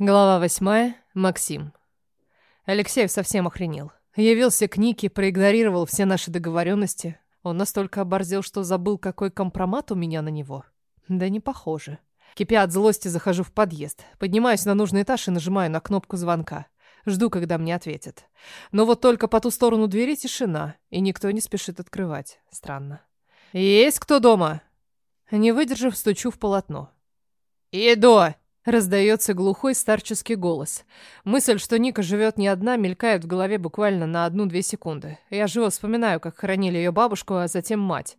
Глава восьмая. Максим. Алексеев совсем охренел. Явился к Нике, проигнорировал все наши договоренности. Он настолько оборзел, что забыл, какой компромат у меня на него. Да не похоже. Кипя от злости, захожу в подъезд. Поднимаюсь на нужный этаж и нажимаю на кнопку звонка. Жду, когда мне ответят. Но вот только по ту сторону двери тишина, и никто не спешит открывать. Странно. «Есть кто дома?» Не выдержав, стучу в полотно. «Иду!» Раздается глухой старческий голос. Мысль, что Ника живет не одна, мелькает в голове буквально на одну-две секунды. Я живо вспоминаю, как хоронили ее бабушку, а затем мать.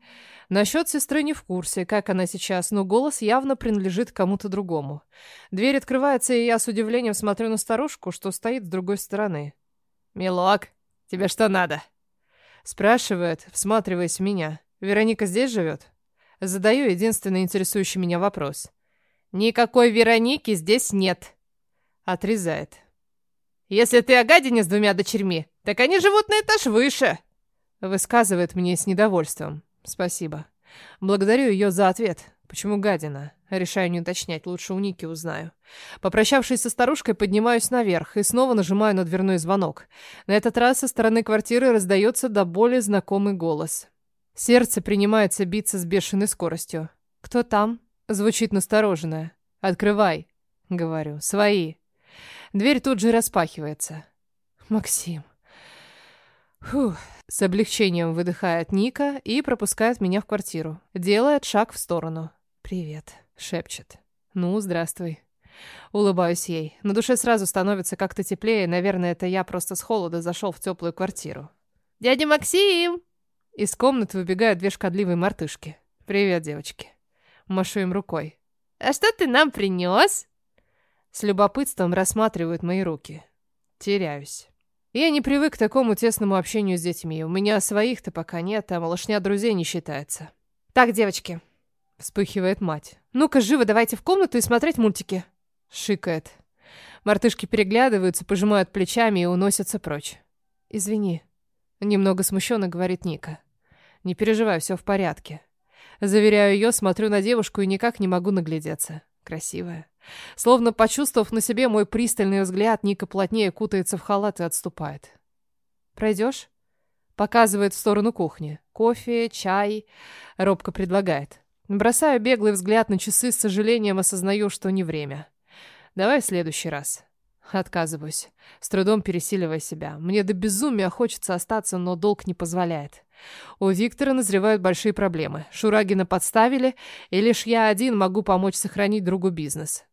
Насчет сестры не в курсе, как она сейчас, но голос явно принадлежит кому-то другому. Дверь открывается, и я с удивлением смотрю на старушку, что стоит с другой стороны. «Милок, тебе что надо?» Спрашивает, всматриваясь в меня. «Вероника здесь живет?» Задаю единственный интересующий меня вопрос. «Никакой Вероники здесь нет», — отрезает. «Если ты о гадине с двумя дочерьми, так они живут на этаж выше», — высказывает мне с недовольством. «Спасибо. Благодарю ее за ответ. Почему гадина?» Решаю не уточнять, лучше у Ники узнаю. Попрощавшись со старушкой, поднимаюсь наверх и снова нажимаю на дверной звонок. На этот раз со стороны квартиры раздается до боли знакомый голос. Сердце принимается биться с бешеной скоростью. «Кто там?» Звучит настороженно. «Открывай», — говорю. «Свои». Дверь тут же распахивается. «Максим». Фух. С облегчением выдыхает Ника и пропускает меня в квартиру. Делает шаг в сторону. «Привет», — шепчет. «Ну, здравствуй». Улыбаюсь ей. На душе сразу становится как-то теплее. Наверное, это я просто с холода зашел в теплую квартиру. «Дядя Максим!» Из комнаты выбегают две шкодливые мартышки. «Привет, девочки». Машу им рукой. «А что ты нам принес?» С любопытством рассматривают мои руки. Теряюсь. Я не привык к такому тесному общению с детьми. У меня своих-то пока нет, а малышня друзей не считается. «Так, девочки», — вспыхивает мать. «Ну-ка, живо давайте в комнату и смотреть мультики». Шикает. Мартышки переглядываются, пожимают плечами и уносятся прочь. «Извини», — немного смущенно говорит Ника. «Не переживай, все в порядке». Заверяю ее, смотрю на девушку и никак не могу наглядеться. Красивая. Словно почувствовав на себе мой пристальный взгляд, Ника плотнее кутается в халат и отступает. «Пройдешь?» Показывает в сторону кухни. «Кофе, чай?» Робко предлагает. Бросаю беглый взгляд на часы, с сожалением осознаю, что не время. «Давай в следующий раз». Отказываюсь, с трудом пересиливая себя. Мне до безумия хочется остаться, но долг не позволяет. У Виктора назревают большие проблемы. Шурагина подставили, и лишь я один могу помочь сохранить другу бизнес.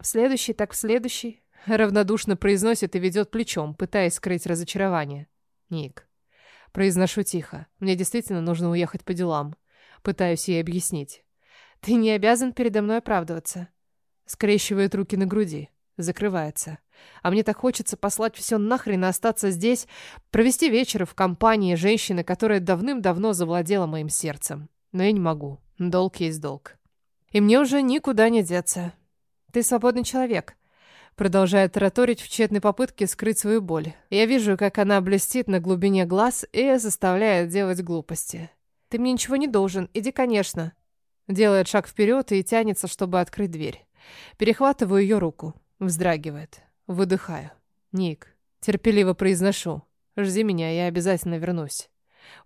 В следующий, так в следующий. Равнодушно произносит и ведет плечом, пытаясь скрыть разочарование. Ник. Произношу тихо. Мне действительно нужно уехать по делам. Пытаюсь ей объяснить. Ты не обязан передо мной оправдываться. Скрещивает руки на груди. Закрывается. А мне так хочется послать все нахрен и остаться здесь, провести вечер в компании женщины, которая давным-давно завладела моим сердцем. Но я не могу. Долг есть долг. И мне уже никуда не деться. Ты свободный человек. Продолжает тараторить в тщетной попытке скрыть свою боль. Я вижу, как она блестит на глубине глаз и заставляет делать глупости. Ты мне ничего не должен. Иди, конечно. Делает шаг вперед и тянется, чтобы открыть дверь. Перехватываю ее руку. Вздрагивает. Выдыхаю. «Ник, терпеливо произношу. Жди меня, я обязательно вернусь».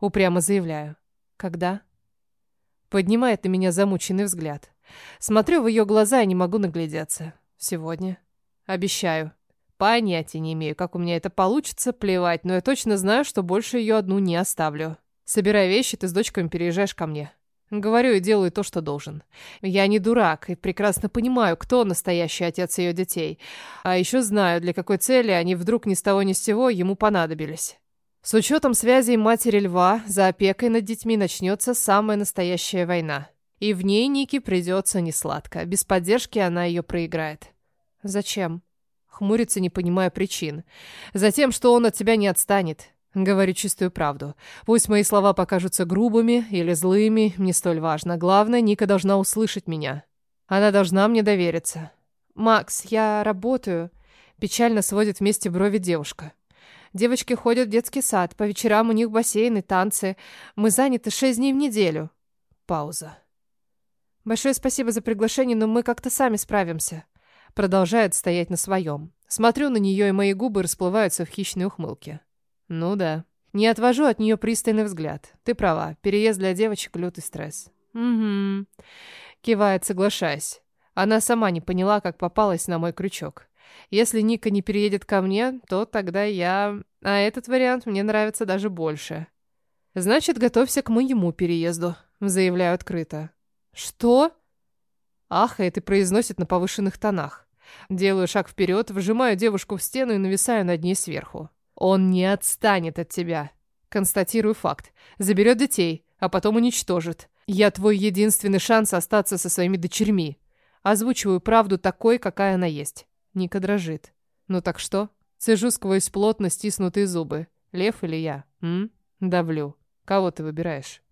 Упрямо заявляю. «Когда?» Поднимает на меня замученный взгляд. Смотрю в ее глаза и не могу наглядеться. «Сегодня?» «Обещаю». Понятия не имею, как у меня это получится, плевать, но я точно знаю, что больше ее одну не оставлю. Собирай вещи, ты с дочками переезжаешь ко мне. Говорю и делаю то, что должен. Я не дурак и прекрасно понимаю, кто настоящий отец ее детей. А еще знаю, для какой цели они вдруг ни с того ни с сего ему понадобились. С учетом связей матери льва, за опекой над детьми начнется самая настоящая война. И в ней Нике придется несладко. Без поддержки она ее проиграет. Зачем? Хмурится, не понимая причин. Затем, что он от тебя не отстанет. Говорю чистую правду. Пусть мои слова покажутся грубыми или злыми, не столь важно. Главное, Ника должна услышать меня. Она должна мне довериться. «Макс, я работаю», — печально сводит вместе брови девушка. «Девочки ходят в детский сад, по вечерам у них бассейн и танцы. Мы заняты шесть дней в неделю». Пауза. «Большое спасибо за приглашение, но мы как-то сами справимся». продолжает стоять на своем. Смотрю на нее, и мои губы расплываются в хищной ухмылке. Ну да. Не отвожу от нее пристальный взгляд. Ты права, переезд для девочек — лютый стресс. Угу. Кивает, соглашаясь. Она сама не поняла, как попалась на мой крючок. Если Ника не переедет ко мне, то тогда я... А этот вариант мне нравится даже больше. Значит, готовься к моему переезду, заявляю открыто. Что? Ахает и произносит на повышенных тонах. Делаю шаг вперед, вжимаю девушку в стену и нависаю над ней сверху. Он не отстанет от тебя. Констатирую факт. Заберет детей, а потом уничтожит. Я твой единственный шанс остаться со своими дочерьми. Озвучиваю правду такой, какая она есть. Ника дрожит. Ну так что? Цежу сквозь плотно стиснутые зубы. Лев или я? М? Давлю. Кого ты выбираешь?